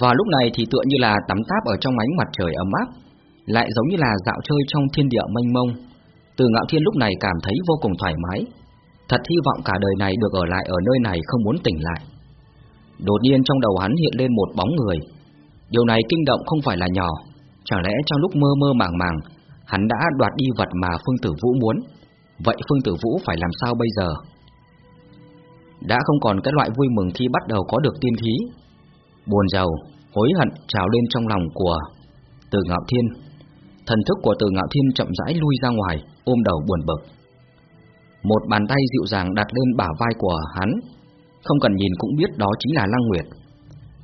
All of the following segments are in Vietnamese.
Và lúc này thì tựa như là tắm táp ở trong ánh mặt trời ấm áp, lại giống như là dạo chơi trong thiên địa mênh mông. Từ Ngạo Thiên lúc này cảm thấy vô cùng thoải mái, thật hy vọng cả đời này được ở lại ở nơi này không muốn tỉnh lại. Đột nhiên trong đầu hắn hiện lên một bóng người, điều này kinh động không phải là nhỏ, chẳng lẽ trong lúc mơ mơ màng màng, hắn đã đoạt đi vật mà Phương Tử Vũ muốn, vậy Phương Tử Vũ phải làm sao bây giờ? Đã không còn cái loại vui mừng khi bắt đầu có được tiên khí, buồn giàu, hối hận trào lên trong lòng của Từ Ngạo Thiên. Thần thức của Từ Ngạo Thiên chậm rãi lui ra ngoài, ôm đầu buồn bực. Một bàn tay dịu dàng đặt lên bả vai của hắn, không cần nhìn cũng biết đó chính là Lăng Nguyệt.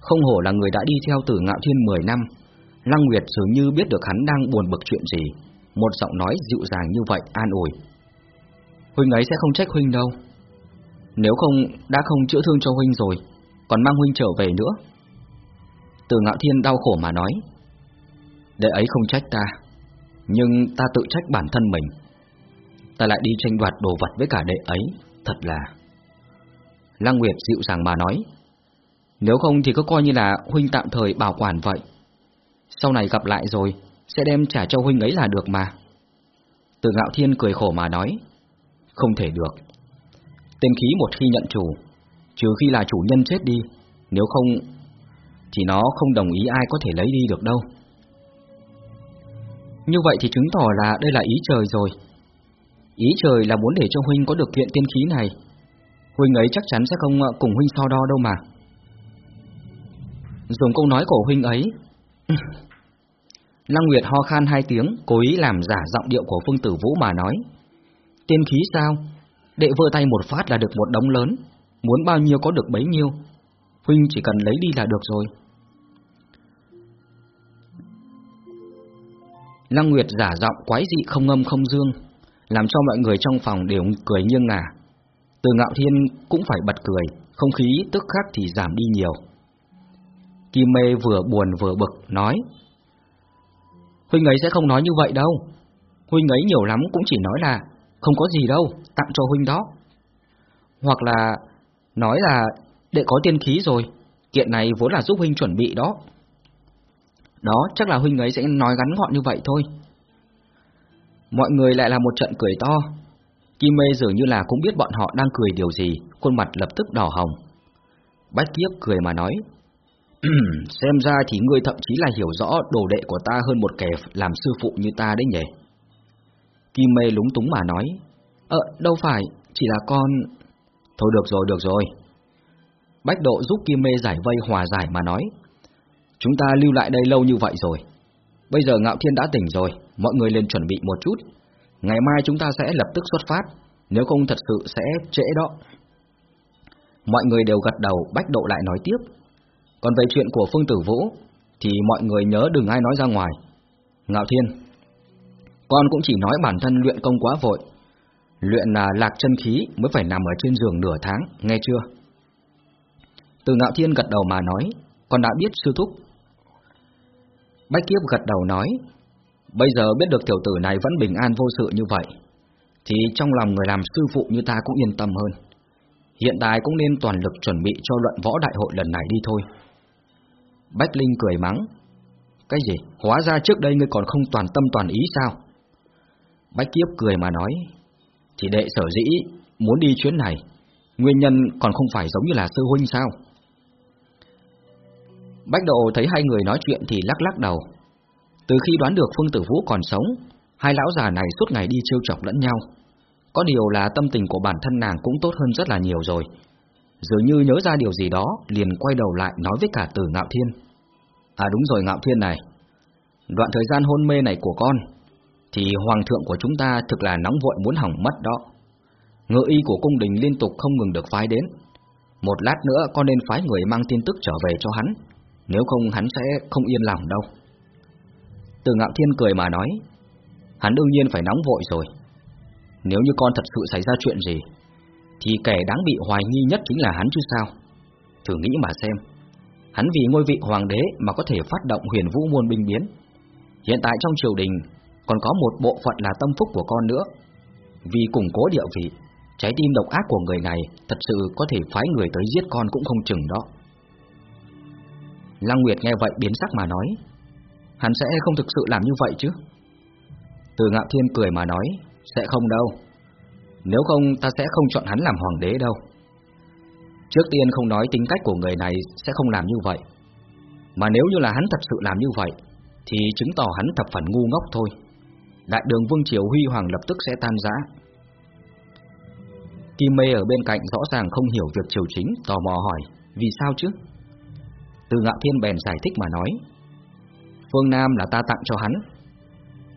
Không hổ là người đã đi theo Từ Ngạo Thiên 10 năm, Lăng Nguyệt dường như biết được hắn đang buồn bực chuyện gì, một giọng nói dịu dàng như vậy an ủi. Huynh ấy sẽ không trách huynh đâu. Nếu không đã không chữa thương cho huynh rồi, còn mang huynh trở về nữa. Từ Ngạo Thiên đau khổ mà nói. Đệ ấy không trách ta, nhưng ta tự trách bản thân mình. Ta lại đi tranh đoạt đồ vật với cả đệ ấy, thật là... Lăng Nguyệt dịu dàng mà nói. Nếu không thì cứ coi như là huynh tạm thời bảo quản vậy. Sau này gặp lại rồi, sẽ đem trả cho huynh ấy là được mà. Từ Ngạo Thiên cười khổ mà nói. Không thể được. Tên khí một khi nhận chủ, trừ khi là chủ nhân chết đi, nếu không thì nó không đồng ý ai có thể lấy đi được đâu. Như vậy thì chứng tỏ là đây là ý trời rồi. Ý trời là muốn để cho huynh có được kiện tiên khí này. Huynh ấy chắc chắn sẽ không ờ, cùng huynh so đo đâu mà. Dùng câu nói của huynh ấy. Lăng Nguyệt ho khan hai tiếng, cố ý làm giả giọng điệu của Phương Tử Vũ mà nói. Tiên khí sao? Đệ vơ tay một phát là được một đống lớn, muốn bao nhiêu có được bấy nhiêu. Huynh chỉ cần lấy đi là được rồi. Lăng Nguyệt giả giọng quái dị không âm không dương, làm cho mọi người trong phòng đều cười nghiêng ngả. Từ Ngạo Thiên cũng phải bật cười, không khí tức khắc thì giảm đi nhiều. Kim Mê vừa buồn vừa bực, nói Huynh ấy sẽ không nói như vậy đâu Huynh ấy nhiều lắm cũng chỉ nói là Không có gì đâu, tặng cho huynh đó Hoặc là Nói là đệ có tiên khí rồi. Kiện này vốn là giúp huynh chuẩn bị đó. Đó chắc là huynh ấy sẽ nói ngắn gọn như vậy thôi. Mọi người lại là một trận cười to. Kim mê dường như là cũng biết bọn họ đang cười điều gì Khuôn mặt lập tức đỏ hồng. Bách kiếp cười mà nói Xem ra thì ngươi thậm chí là hiểu rõ đồ đệ của ta hơn một kẻ làm sư phụ như ta đấy nhỉ? Kim mê lúng túng mà nói Ờ, đâu phải, chỉ là con... Thôi được rồi, được rồi. Bách độ giúp Kim Mê giải vây hòa giải mà nói. Chúng ta lưu lại đây lâu như vậy rồi. Bây giờ Ngạo Thiên đã tỉnh rồi, mọi người lên chuẩn bị một chút. Ngày mai chúng ta sẽ lập tức xuất phát, nếu không thật sự sẽ trễ đó. Mọi người đều gật đầu, Bách độ lại nói tiếp. Còn về chuyện của Phương Tử Vũ, thì mọi người nhớ đừng ai nói ra ngoài. Ngạo Thiên, con cũng chỉ nói bản thân luyện công quá vội, Luyện là lạc chân khí mới phải nằm ở trên giường nửa tháng, nghe chưa? Từ ngạo thiên gật đầu mà nói, con đã biết sư thúc. Bách kiếp gật đầu nói, bây giờ biết được tiểu tử này vẫn bình an vô sự như vậy, thì trong lòng người làm sư phụ như ta cũng yên tâm hơn. Hiện tại cũng nên toàn lực chuẩn bị cho luận võ đại hội lần này đi thôi. Bách Linh cười mắng, cái gì, hóa ra trước đây ngươi còn không toàn tâm toàn ý sao? Bách Kiếp cười mà nói, chỉ đệ sở dĩ muốn đi chuyến này, nguyên nhân còn không phải giống như là sư huynh sao? Bách độ thấy hai người nói chuyện thì lắc lắc đầu. Từ khi đoán được Phương Tử Vũ còn sống, hai lão già này suốt ngày đi trêu chọc lẫn nhau. Có điều là tâm tình của bản thân nàng cũng tốt hơn rất là nhiều rồi. Dường như nhớ ra điều gì đó, liền quay đầu lại nói với cả từ Ngạo Thiên. À đúng rồi Ngạo Thiên này, đoạn thời gian hôn mê này của con, thì hoàng thượng của chúng ta thực là nóng vội muốn hỏng mất đó. Ngự y của cung đình liên tục không ngừng được phái đến. Một lát nữa con nên phái người mang tin tức trở về cho hắn, nếu không hắn sẽ không yên lòng đâu. Từ ngạo thiên cười mà nói, hắn đương nhiên phải nóng vội rồi. Nếu như con thật sự xảy ra chuyện gì, thì kẻ đáng bị hoài nghi nhất chính là hắn chứ sao. Thử nghĩ mà xem, hắn vì ngôi vị hoàng đế mà có thể phát động huyền vũ môn binh biến. Hiện tại trong triều đình còn có một bộ phận là tâm phúc của con nữa. Vì củng cố địa vị, trái tim độc ác của người này thật sự có thể phái người tới giết con cũng không chừng đó. Lăng Nguyệt nghe vậy biến sắc mà nói, hắn sẽ không thực sự làm như vậy chứ? Từ Ngạo Thiên cười mà nói, sẽ không đâu. Nếu không ta sẽ không chọn hắn làm hoàng đế đâu. Trước tiên không nói tính cách của người này sẽ không làm như vậy. Mà nếu như là hắn thật sự làm như vậy, thì chứng tỏ hắn thập phần ngu ngốc thôi. Đại đường Vương Triều Huy Hoàng lập tức sẽ tan rã. Kim Mê ở bên cạnh rõ ràng không hiểu việc triều chính, tò mò hỏi, vì sao chứ? Từ Ngạo Thiên bèn giải thích mà nói, Phương Nam là ta tặng cho hắn.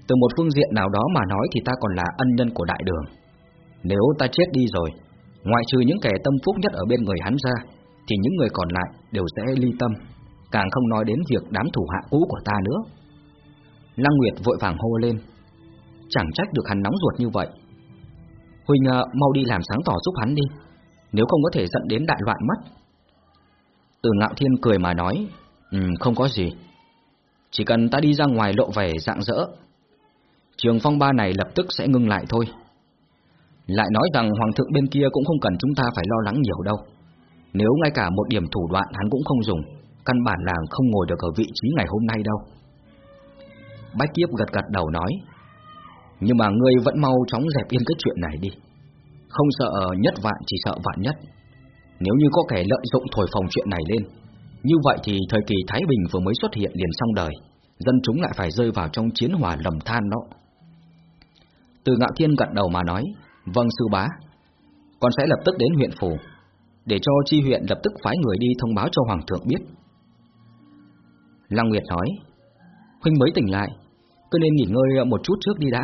Từ một phương diện nào đó mà nói thì ta còn là ân nhân của đại đường. Nếu ta chết đi rồi, ngoại trừ những kẻ tâm phúc nhất ở bên người hắn ra, thì những người còn lại đều sẽ ly tâm, càng không nói đến việc đám thủ hạ cũ của ta nữa. Lăng Nguyệt vội vàng hô lên, chẳng trách được hắn nóng ruột như vậy. huỳnh à, mau đi làm sáng tỏ giúp hắn đi, nếu không có thể dẫn đến đại loạn mất. Từ Ngạo Thiên cười mà nói, ừ, không có gì, chỉ cần ta đi ra ngoài lộ vẻ dạng dỡ, trường phong ba này lập tức sẽ ngưng lại thôi. Lại nói rằng hoàng thượng bên kia cũng không cần chúng ta phải lo lắng nhiều đâu. Nếu ngay cả một điểm thủ đoạn hắn cũng không dùng, căn bản là không ngồi được ở vị trí ngày hôm nay đâu. Bách Kiếp gật gật đầu nói, nhưng mà ngươi vẫn mau chóng dẹp yên cái chuyện này đi. Không sợ nhất vạn chỉ sợ vạn nhất. Nếu như có kẻ lợi dụng thổi phồng chuyện này lên, như vậy thì thời kỳ Thái Bình vừa mới xuất hiện liền xong đời, dân chúng lại phải rơi vào trong chiến hỏa lầm than đó. Từ Ngạo Thiên gật đầu mà nói, vâng sư bá, con sẽ lập tức đến huyện phủ, để cho chi huyện lập tức phái người đi thông báo cho Hoàng thượng biết. Lăng Nguyệt nói, Huynh mới tỉnh lại, cứ nên nghỉ ngơi một chút trước đi đã,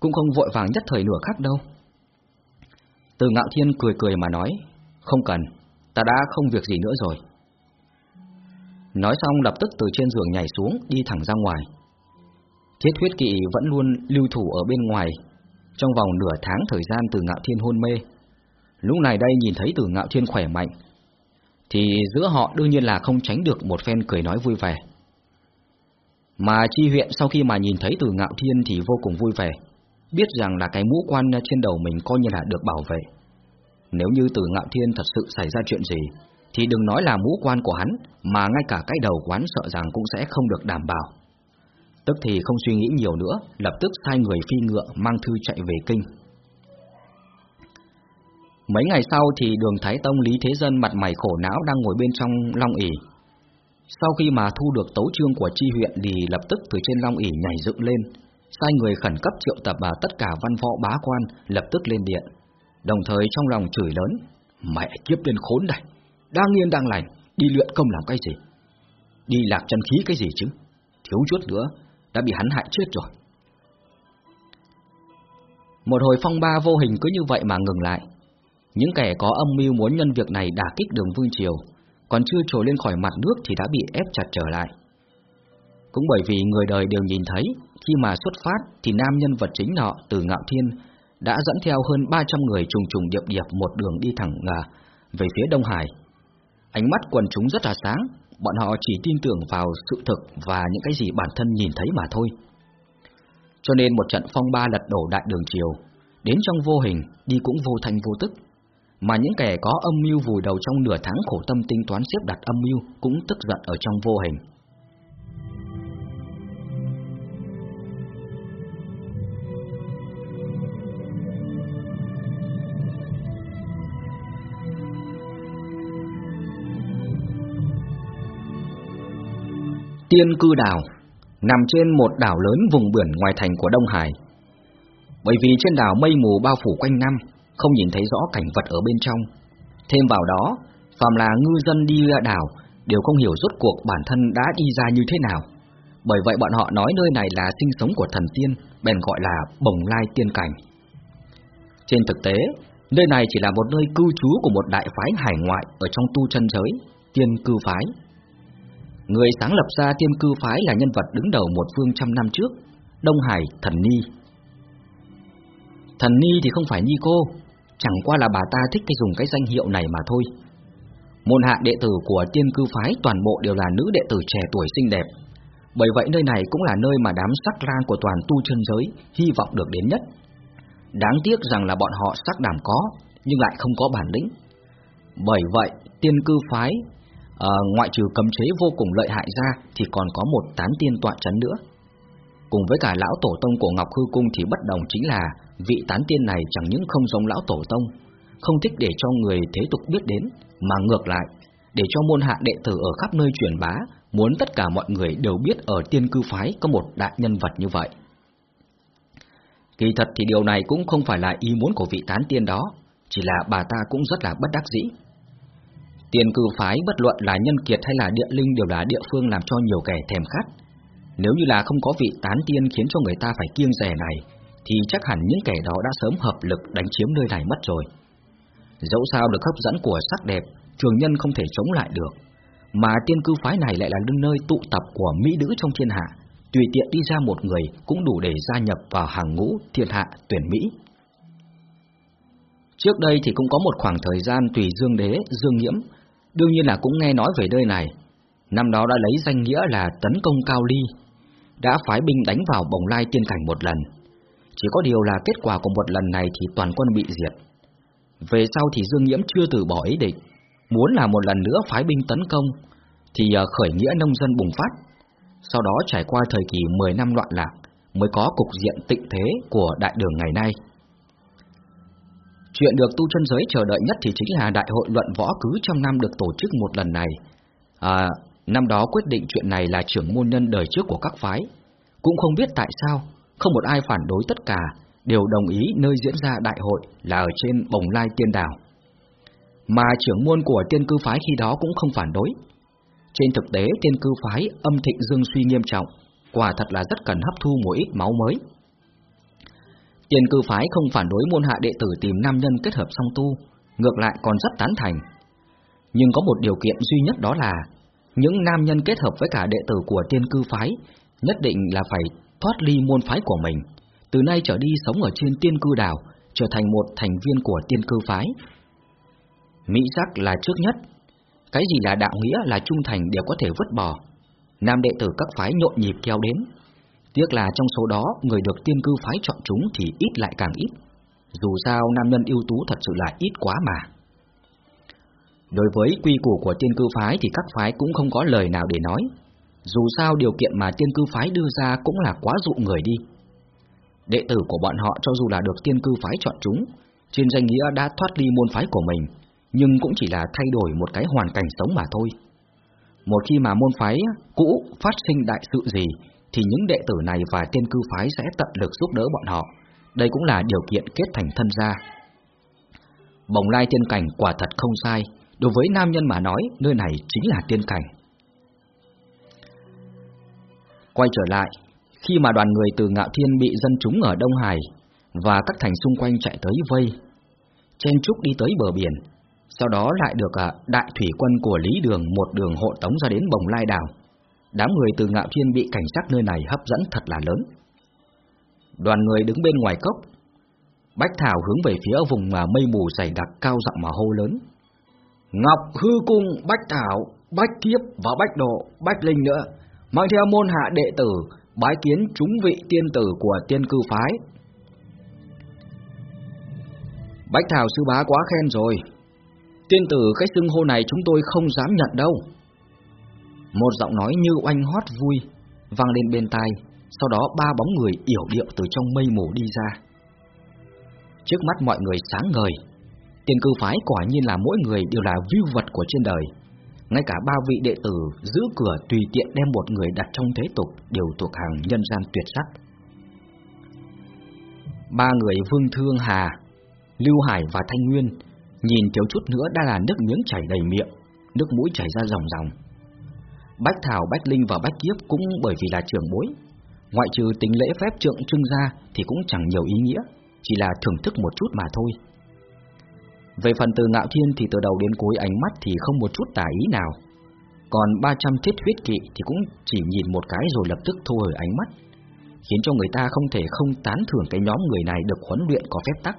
cũng không vội vàng nhất thời nửa khắc đâu. Từ Ngạo Thiên cười cười mà nói, không cần, ta đã không việc gì nữa rồi. Nói xong lập tức từ trên giường nhảy xuống, đi thẳng ra ngoài. Thiết huyết kỵ vẫn luôn lưu thủ ở bên ngoài, trong vòng nửa tháng thời gian từ Ngạo Thiên hôn mê. Lúc này đây nhìn thấy từ Ngạo Thiên khỏe mạnh, thì giữa họ đương nhiên là không tránh được một phen cười nói vui vẻ. Mà chi huyện sau khi mà nhìn thấy từ Ngạo Thiên thì vô cùng vui vẻ, biết rằng là cái mũ quan trên đầu mình coi như là được bảo vệ. Nếu như từ Ngạo Thiên thật sự xảy ra chuyện gì, thì đừng nói là mũ quan của hắn, mà ngay cả cái đầu quán sợ rằng cũng sẽ không được đảm bảo. Tức thì không suy nghĩ nhiều nữa, lập tức sai người phi ngựa mang thư chạy về kinh. Mấy ngày sau thì đường Thái Tông Lý Thế Dân mặt mày khổ não đang ngồi bên trong Long ỉ. Sau khi mà thu được tấu chương của chi huyện thì lập tức từ trên Long ỉ nhảy dựng lên, sai người khẩn cấp triệu tập và tất cả văn võ bá quan lập tức lên điện, đồng thời trong lòng chửi lớn, mẹ kiếp tên khốn này, đang yên đang lành, đi luyện công làm cái gì? Đi lạc chân khí cái gì chứ? Thiếu chút nữa, đã bị hắn hại chết rồi. Một hồi phong ba vô hình cứ như vậy mà ngừng lại. Những kẻ có âm mưu muốn nhân việc này đả kích đường vương triều, còn chưa trồi lên khỏi mặt nước thì đã bị ép chặt trở lại. Cũng bởi vì người đời đều nhìn thấy, khi mà xuất phát thì nam nhân vật chính nọ từ Ngạo Thiên đã dẫn theo hơn 300 người trùng trùng điệp điệp một đường đi thẳng về phía Đông Hải. Ánh mắt quần chúng rất là sáng, bọn họ chỉ tin tưởng vào sự thực và những cái gì bản thân nhìn thấy mà thôi. Cho nên một trận phong ba lật đổ đại đường triều, đến trong vô hình, đi cũng vô thành vô tức. Mà những kẻ có âm mưu vùi đầu trong nửa tháng khổ tâm tính toán xếp đặt âm mưu cũng tức giận ở trong vô hình. Tiên Cư Đảo nằm trên một đảo lớn vùng biển ngoài thành của Đông Hải. Bởi vì trên đảo mây mù bao phủ quanh năm, không nhìn thấy rõ cảnh vật ở bên trong. Thêm vào đó, phàm là ngư dân đi ra đảo đều không hiểu rốt cuộc bản thân đã đi ra như thế nào. Bởi vậy bọn họ nói nơi này là sinh sống của thần tiên, bèn gọi là bồng lai tiên cảnh. Trên thực tế, nơi này chỉ là một nơi cư trú của một đại phái hải ngoại ở trong tu chân giới, tiên cư phái. Người sáng lập ra tiên cư phái là nhân vật đứng đầu một phương trăm năm trước, Đông Hải Thần Ni. Thần Ni thì không phải Ni cô, chẳng qua là bà ta thích cái dùng cái danh hiệu này mà thôi. Môn hạ đệ tử của tiên cư phái toàn bộ đều là nữ đệ tử trẻ tuổi xinh đẹp. Bởi vậy nơi này cũng là nơi mà đám sắc lang của toàn tu chân giới hy vọng được đến nhất. Đáng tiếc rằng là bọn họ sắc đảm có, nhưng lại không có bản lĩnh. Bởi vậy, tiên cư phái à, ngoại trừ cấm chế vô cùng lợi hại ra thì còn có một tán tiên tọa chấn nữa. Cùng với cả lão tổ tông của Ngọc Hư Cung thì bất đồng chính là vị tán tiên này chẳng những không giống lão tổ tông, không thích để cho người thế tục biết đến, mà ngược lại, để cho môn hạ đệ tử ở khắp nơi truyền bá, muốn tất cả mọi người đều biết ở tiên cư phái có một đại nhân vật như vậy. Kỳ thật thì điều này cũng không phải là ý muốn của vị tán tiên đó, chỉ là bà ta cũng rất là bất đắc dĩ. Tiền cư phái bất luận là nhân kiệt hay là địa linh đều là địa phương làm cho nhiều kẻ thèm khát. Nếu như là không có vị tán tiên khiến cho người ta phải kiêng rẻ này, thì chắc hẳn những kẻ đó đã sớm hợp lực đánh chiếm nơi này mất rồi. Dẫu sao được hấp dẫn của sắc đẹp, thường nhân không thể chống lại được. Mà tiên cư phái này lại là nơi tụ tập của mỹ nữ trong thiên hạ, tùy tiện đi ra một người cũng đủ để gia nhập vào hàng ngũ thiên hạ tuyển Mỹ. Trước đây thì cũng có một khoảng thời gian tùy Dương Đế, Dương Nghiễm, đương nhiên là cũng nghe nói về nơi này. Năm đó đã lấy danh nghĩa là tấn công Cao Ly, đã phái binh đánh vào bồng lai tiên cảnh một lần. Chỉ có điều là kết quả của một lần này thì toàn quân bị diệt. Về sau thì Dương nhiễm chưa từ bỏ ý định, muốn là một lần nữa phái binh tấn công, thì khởi nghĩa nông dân bùng phát. Sau đó trải qua thời kỳ 10 năm loạn lạc, mới có cục diện tịnh thế của đại đường ngày nay. Chuyện được tu chân giới chờ đợi nhất thì chính là đại hội luận võ cứ trong năm được tổ chức một lần này. À, năm đó quyết định chuyện này là trưởng môn nhân đời trước của các phái. Cũng không biết tại sao, không một ai phản đối tất cả, đều đồng ý nơi diễn ra đại hội là ở trên bồng lai tiên đảo. Mà trưởng môn của tiên cư phái khi đó cũng không phản đối. Trên thực tế tiên cư phái âm thịnh dương suy nghiêm trọng, quả thật là rất cần hấp thu một ít máu mới. Tiền cư phái không phản đối môn hạ đệ tử tìm nam nhân kết hợp song tu, ngược lại còn rất tán thành. Nhưng có một điều kiện duy nhất đó là những nam nhân kết hợp với cả đệ tử của tiên cư phái nhất định là phải thoát ly môn phái của mình, từ nay trở đi sống ở trên tiên cư đảo, trở thành một thành viên của tiên cư phái. Mỹ giác là trước nhất, cái gì là đạo nghĩa là trung thành đều có thể vứt bỏ. Nam đệ tử các phái nhộn nhịp kéo đến, Tiếc là trong số đó, người được tiên cư phái chọn chúng thì ít lại càng ít. Dù sao nam nhân ưu tú thật sự là ít quá mà. Đối với quy củ của tiên cư phái thì các phái cũng không có lời nào để nói. Dù sao điều kiện mà tiên cư phái đưa ra cũng là quá dụ người đi. Đệ tử của bọn họ cho dù là được tiên cư phái chọn chúng, trên danh nghĩa đã thoát ly môn phái của mình, nhưng cũng chỉ là thay đổi một cái hoàn cảnh sống mà thôi. Một khi mà môn phái cũ phát sinh đại sự gì thì những đệ tử này và tiên cư phái sẽ tận lực giúp đỡ bọn họ. Đây cũng là điều kiện kết thành thân gia. Bồng lai tiên cảnh quả thật không sai, đối với nam nhân mà nói, nơi này chính là tiên cảnh. Quay trở lại, khi mà đoàn người từ Ngạo Thiên bị dân chúng ở Đông Hải và các thành xung quanh chạy tới vây, chen trúc đi tới bờ biển, sau đó lại được à, đại thủy quân của Lý Đường một đường hộ tống ra đến Bồng Lai Đảo đám người từ ngạo thiên bị cảnh sát nơi này hấp dẫn thật là lớn. Đoàn người đứng bên ngoài cốc, Bách Thảo hướng về phía vùng mà mây mù dày đặc cao giọng mà hô lớn. Ngọc Hư Cung, Bách Thảo, Bách Kiếp và Bách Độ, Bách Linh nữa, mang theo môn hạ đệ tử, bái kiến chúng vị tiên tử của tiên cư phái. Bách Thảo sư bá quá khen rồi, tiên tử cái xưng hô này chúng tôi không dám nhận đâu. Một giọng nói như oanh hót vui vang lên bên tai, sau đó ba bóng người yểu điệu từ trong mây mù đi ra. Trước mắt mọi người sáng ngời, tiền cư phái quả nhiên là mỗi người đều là view vật của trên đời. Ngay cả ba vị đệ tử giữ cửa tùy tiện đem một người đặt trong thế tục đều thuộc hàng nhân gian tuyệt sắc. Ba người Vương Thương Hà, Lưu Hải và Thanh Nguyên nhìn thiếu chút nữa đã là nước miếng chảy đầy miệng, nước mũi chảy ra ròng ròng. Bách Thảo, Bách Linh và Bách Kiếp cũng bởi vì là trưởng bối. Ngoại trừ tính lễ phép trượng trưng ra thì cũng chẳng nhiều ý nghĩa, chỉ là thưởng thức một chút mà thôi. Về phần từ ngạo thiên thì từ đầu đến cuối ánh mắt thì không một chút tả ý nào. Còn 300 thiết huyết kỵ thì cũng chỉ nhìn một cái rồi lập tức thu hồi ánh mắt, khiến cho người ta không thể không tán thưởng cái nhóm người này được huấn luyện có phép tắc.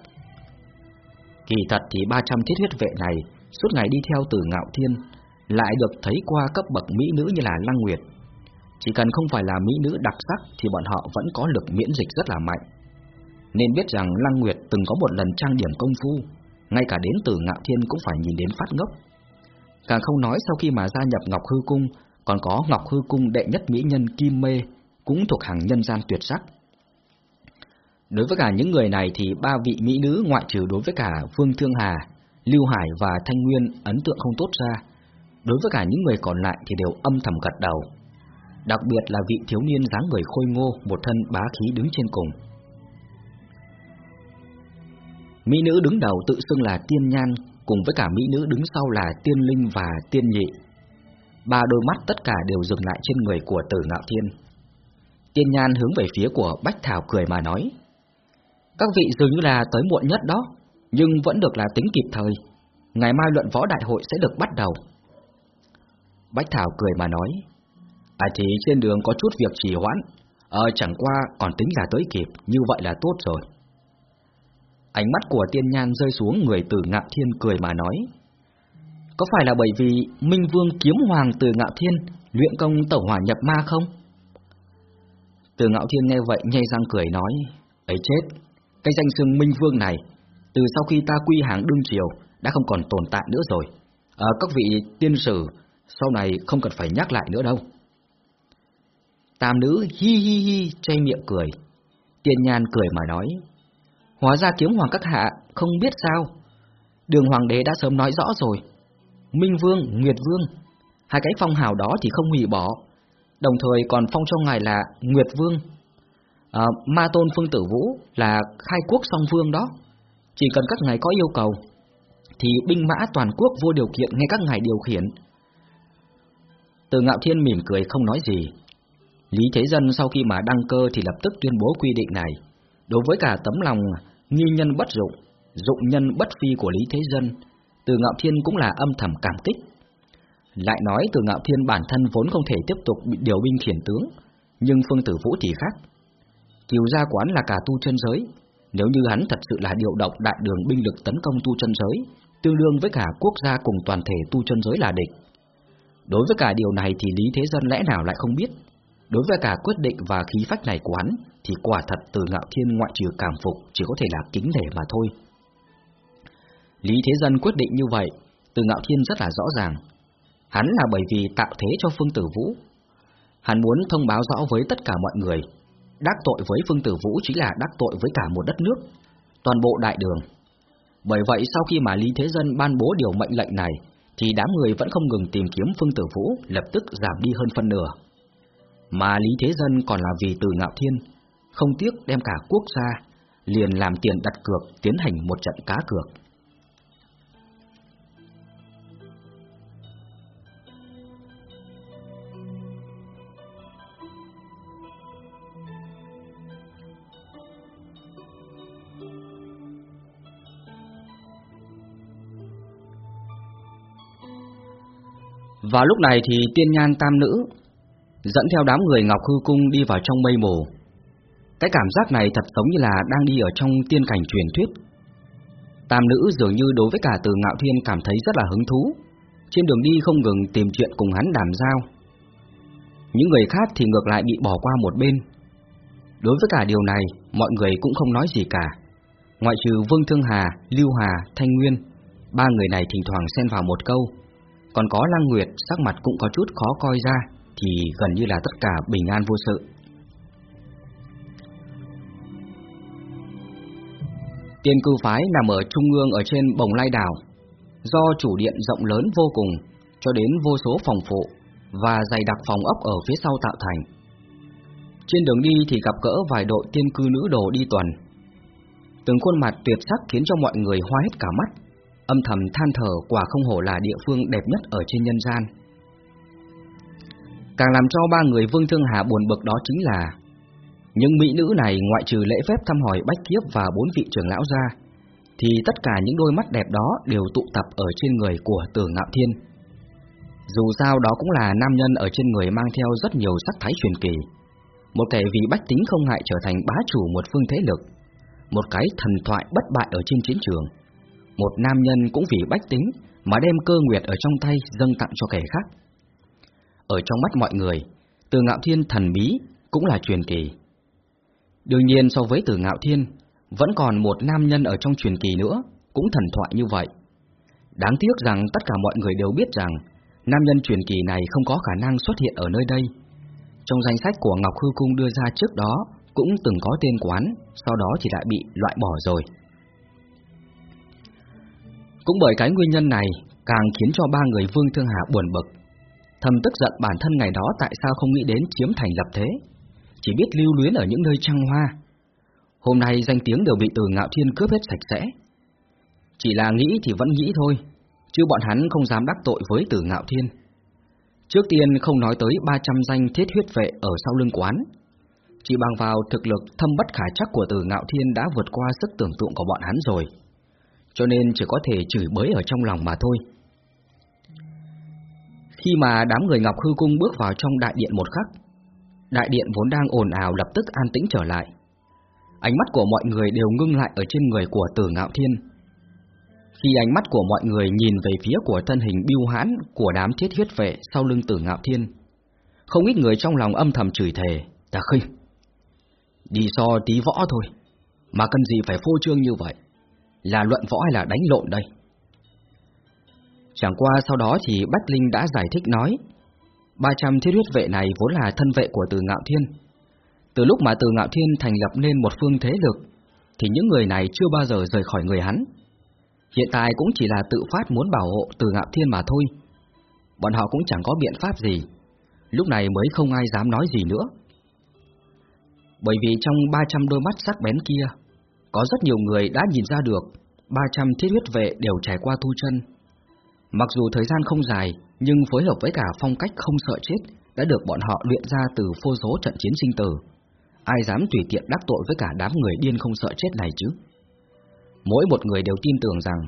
Kỳ thật thì 300 thiết huyết vệ này suốt ngày đi theo từ ngạo thiên lại được thấy qua cấp bậc mỹ nữ như là Lăng Nguyệt. Chỉ cần không phải là mỹ nữ đặc sắc thì bọn họ vẫn có lực miễn dịch rất là mạnh. Nên biết rằng Lăng Nguyệt từng có một lần trang điểm công phu, ngay cả đến từ Ngạo Thiên cũng phải nhìn đến phát ngốc. Càng không nói sau khi mà gia nhập Ngọc Hư Cung, còn có Ngọc Hư Cung đệ nhất mỹ nhân Kim Mê, cũng thuộc hàng nhân gian tuyệt sắc. Đối với cả những người này thì ba vị mỹ nữ ngoại trừ đối với cả Vương Thương Hà, Lưu Hải và Thanh Nguyên ấn tượng không tốt ra, đối với cả những người còn lại thì đều âm thầm gật đầu. Đặc biệt là vị thiếu niên dáng người khôi ngô, một thân bá khí đứng trên cùng. Mỹ nữ đứng đầu tự xưng là Tiên Nhan, cùng với cả mỹ nữ đứng sau là Tiên Linh và Tiên Nhị. Ba đôi mắt tất cả đều dừng lại trên người của Tử Ngạo Thiên. Tiên Nhan hướng về phía của Bách Thảo cười mà nói. Các vị dường như là tới muộn nhất đó, nhưng vẫn được là tính kịp thời. Ngày mai luận võ đại hội sẽ được bắt đầu. Bách Thảo cười mà nói. À thì trên đường có chút việc trì hoãn, ờ chẳng qua còn tính là tới kịp, như vậy là tốt rồi. Ánh mắt của tiên nhan rơi xuống người từ ngạo thiên cười mà nói. Có phải là bởi vì Minh Vương kiếm hoàng từ ngạo thiên luyện công tẩu hỏa nhập ma không? Từ ngạo thiên nghe vậy nhây răng cười nói, ấy chết, cái danh xưng Minh Vương này, từ sau khi ta quy hàng đương triều, đã không còn tồn tại nữa rồi. Ở các vị tiên sử, sau này không cần phải nhắc lại nữa đâu. Tam nữ hi hi hi chay miệng cười. Tiên nhan cười mà nói, hóa ra kiếm hoàng các hạ, không biết sao. Đường hoàng đế đã sớm nói rõ rồi. Minh Vương, Nguyệt Vương, hai cái phong hào đó thì không hủy bỏ, đồng thời còn phong cho ngài là Nguyệt Vương. À, Ma Tôn Phương Tử Vũ là khai quốc song vương đó. Chỉ cần các ngài có yêu cầu, thì binh mã toàn quốc vô điều kiện nghe các ngài điều khiển. Từ Ngạo Thiên mỉm cười không nói gì. Lý Thế Dân sau khi mà đăng cơ thì lập tức tuyên bố quy định này. Đối với cả tấm lòng nghi nhân bất dụng, dụng nhân bất phi của Lý Thế Dân, Từ Ngạo Thiên cũng là âm thầm cảm kích. Lại nói từ ngạo thiên bản thân vốn không thể tiếp tục bị điều binh khiển tướng, nhưng Phương Tử Vũ thì khác. Kiều gia quán là cả tu chân giới, nếu như hắn thật sự là điều động đại đường binh lực tấn công tu chân giới, tương đương với cả quốc gia cùng toàn thể tu chân giới là địch. Đối với cả điều này thì Lý Thế Dân lẽ nào lại không biết? Đối với cả quyết định và khí phách này của hắn thì quả thật từ ngạo thiên ngoại trừ cảm phục chỉ có thể là kính nể mà thôi. Lý Thế Dân quyết định như vậy, từ ngạo thiên rất là rõ ràng, Hắn là bởi vì tạo thế cho Phương Tử Vũ. Hắn muốn thông báo rõ với tất cả mọi người, đắc tội với Phương Tử Vũ chính là đắc tội với cả một đất nước, toàn bộ đại đường. Bởi vậy sau khi mà Lý Thế Dân ban bố điều mệnh lệnh này, thì đám người vẫn không ngừng tìm kiếm Phương Tử Vũ, lập tức giảm đi hơn phân nửa. Mà Lý Thế Dân còn là vì từ ngạo thiên, không tiếc đem cả quốc gia, liền làm tiền đặt cược tiến hành một trận cá cược. Vào lúc này thì tiên nhan tam nữ dẫn theo đám người Ngọc Hư Cung đi vào trong mây mù. Cái cảm giác này thật giống như là đang đi ở trong tiên cảnh truyền thuyết. Tam nữ dường như đối với cả từ Ngạo Thiên cảm thấy rất là hứng thú, trên đường đi không ngừng tìm chuyện cùng hắn đàm giao. Những người khác thì ngược lại bị bỏ qua một bên. Đối với cả điều này, mọi người cũng không nói gì cả. Ngoại trừ Vương Thương Hà, Lưu Hà, Thanh Nguyên, ba người này thỉnh thoảng xen vào một câu, còn có Lăng Nguyệt, sắc mặt cũng có chút khó coi ra, Thì gần như là tất cả bình an vô sự. Tiên cư phái nằm ở trung ương ở trên bồng lai đảo. Do chủ điện rộng lớn vô cùng, Cho đến vô số phòng phụ Và dày đặc phòng ốc ở phía sau tạo thành. Trên đường đi thì gặp gỡ vài đội tiên cư nữ đồ đi tuần. Từng khuôn mặt tuyệt sắc khiến cho mọi người hoa hết cả mắt âm thầm than thở quả không hổ là địa phương đẹp nhất ở trên nhân gian. Càng làm cho ba người Vương Thương Hà buồn bực đó chính là những mỹ nữ này ngoại trừ lễ phép thăm hỏi Bách Kiếp và bốn vị trưởng lão ra, thì tất cả những đôi mắt đẹp đó đều tụ tập ở trên người của Tử Ngạo Thiên. Dù sao đó cũng là nam nhân ở trên người mang theo rất nhiều sắc thái truyền kỳ, một kẻ vì bách tính không ngại trở thành bá chủ một phương thế lực, một cái thần thoại bất bại ở trên chiến trường một nam nhân cũng vì bách tính mà đem cơ nguyệt ở trong tay dâng tặng cho kẻ khác. Ở trong mắt mọi người, từ ngạo thiên thần bí cũng là truyền kỳ. Đương nhiên so với từ ngạo thiên, vẫn còn một nam nhân ở trong truyền kỳ nữa, cũng thần thoại như vậy. Đáng tiếc rằng tất cả mọi người đều biết rằng nam nhân truyền kỳ này không có khả năng xuất hiện ở nơi đây. Trong danh sách của Ngọc Hư Cung đưa ra trước đó cũng từng có tên quán, sau đó thì lại bị loại bỏ rồi. Cũng bởi cái nguyên nhân này càng khiến cho ba người Vương Thương Hà buồn bực. Thầm tức giận bản thân ngày đó tại sao không nghĩ đến chiếm thành lập thế, chỉ biết lưu luyến ở những nơi trăng hoa. Hôm nay danh tiếng đều bị từ ngạo thiên cướp hết sạch sẽ. Chỉ là nghĩ thì vẫn nghĩ thôi, chứ bọn hắn không dám đắc tội với từ ngạo thiên. Trước tiên không nói tới 300 danh thiết huyết vệ ở sau lưng quán, chỉ bằng vào thực lực thâm bất khả chắc của từ ngạo thiên đã vượt qua sức tưởng tượng của bọn hắn rồi, cho nên chỉ có thể chửi bới ở trong lòng mà thôi. Khi mà đám người Ngọc Hư Cung bước vào trong đại điện một khắc, đại điện vốn đang ồn ào lập tức an tĩnh trở lại. Ánh mắt của mọi người đều ngưng lại ở trên người của tử ngạo thiên. Khi ánh mắt của mọi người nhìn về phía của thân hình biêu hãn của đám thiết huyết vệ sau lưng tử ngạo thiên, không ít người trong lòng âm thầm chửi thề, ta khinh. Đi so tí võ thôi, mà cần gì phải phô trương như vậy? Là luận võ hay là đánh lộn đây? Chẳng qua sau đó thì Bách Linh đã giải thích nói, 300 thiết huyết vệ này vốn là thân vệ của Từ Ngạo Thiên. Từ lúc mà Từ Ngạo Thiên thành lập nên một phương thế lực, thì những người này chưa bao giờ rời khỏi người hắn. Hiện tại cũng chỉ là tự phát muốn bảo hộ Từ Ngạo Thiên mà thôi. Bọn họ cũng chẳng có biện pháp gì, lúc này mới không ai dám nói gì nữa. Bởi vì trong 300 đôi mắt sắc bén kia, có rất nhiều người đã nhìn ra được 300 thiết huyết vệ đều trải qua tu chân. Mặc dù thời gian không dài, nhưng phối hợp với cả phong cách không sợ chết đã được bọn họ luyện ra từ vô số trận chiến sinh tử. Ai dám tùy tiện đắc tội với cả đám người điên không sợ chết này chứ? Mỗi một người đều tin tưởng rằng,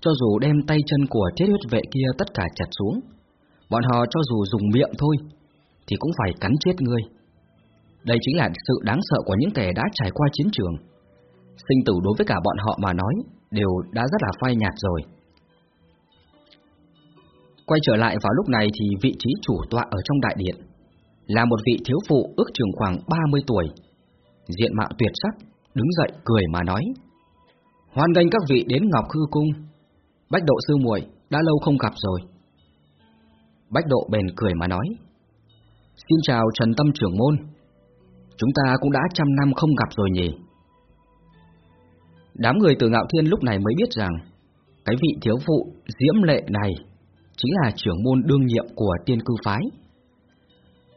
cho dù đem tay chân của thiết huyết vệ kia tất cả chặt xuống, bọn họ cho dù dùng miệng thôi, thì cũng phải cắn chết ngươi. Đây chính là sự đáng sợ của những kẻ đã trải qua chiến trường. Sinh tử đối với cả bọn họ mà nói, đều đã rất là phai nhạt rồi. Quay trở lại vào lúc này thì vị trí chủ tọa ở trong đại điện là một vị thiếu phụ ước chừng khoảng 30 tuổi, diện mạo tuyệt sắc, đứng dậy cười mà nói: "Hoan nghênh các vị đến Ngọc Hư cung. Bách Độ sư muội đã lâu không gặp rồi." Bách Độ bèn cười mà nói: "Xin chào Trần Tâm trưởng môn. Chúng ta cũng đã trăm năm không gặp rồi nhỉ?" Đám người từ Ngạo Thiên lúc này mới biết rằng cái vị thiếu phụ diễm lệ này chính là trưởng môn đương nhiệm của tiên cư phái.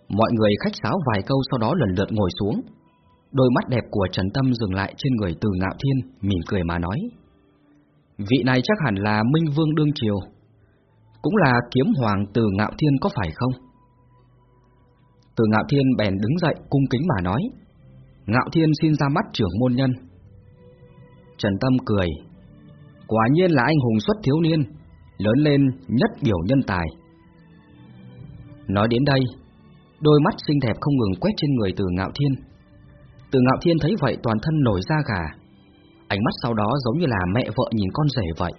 Mọi người khách sáo vài câu sau đó lần lượt ngồi xuống. Đôi mắt đẹp của Trần Tâm dừng lại trên người từ ngạo thiên, mỉm cười mà nói. Vị này chắc hẳn là Minh Vương Đương Triều, cũng là kiếm hoàng từ ngạo thiên có phải không? Từ ngạo thiên bèn đứng dậy cung kính mà nói. Ngạo thiên xin ra mắt trưởng môn nhân. Trần Tâm cười. Quả nhiên là anh hùng xuất thiếu niên, lớn lên nhất biểu nhân tài. Nói đến đây, đôi mắt xinh đẹp không ngừng quét trên người từ ngạo thiên. Từ ngạo thiên thấy vậy toàn thân nổi da gà, ánh mắt sau đó giống như là mẹ vợ nhìn con rể vậy.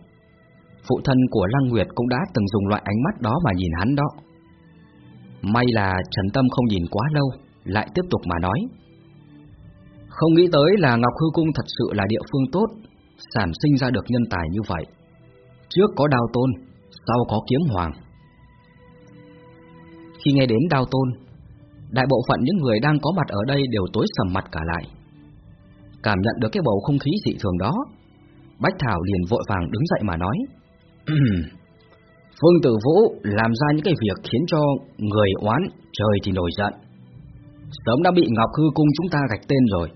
Phụ thân của Lăng Nguyệt cũng đã từng dùng loại ánh mắt đó mà nhìn hắn đó. May là Trần Tâm không nhìn quá lâu, lại tiếp tục mà nói. Không nghĩ tới là Ngọc Hư Cung thật sự là địa phương tốt, sản sinh ra được nhân tài như vậy. Trước có đao tôn, sau có kiếm hoàng. Khi nghe đến đao tôn, đại bộ phận những người đang có mặt ở đây đều tối sầm mặt cả lại. Cảm nhận được cái bầu không khí dị thường đó, Bách Thảo liền vội vàng đứng dậy mà nói. Phương Tử Vũ làm ra những cái việc khiến cho người oán trời thì nổi giận. Sớm đã bị Ngọc Hư Cung chúng ta gạch tên rồi.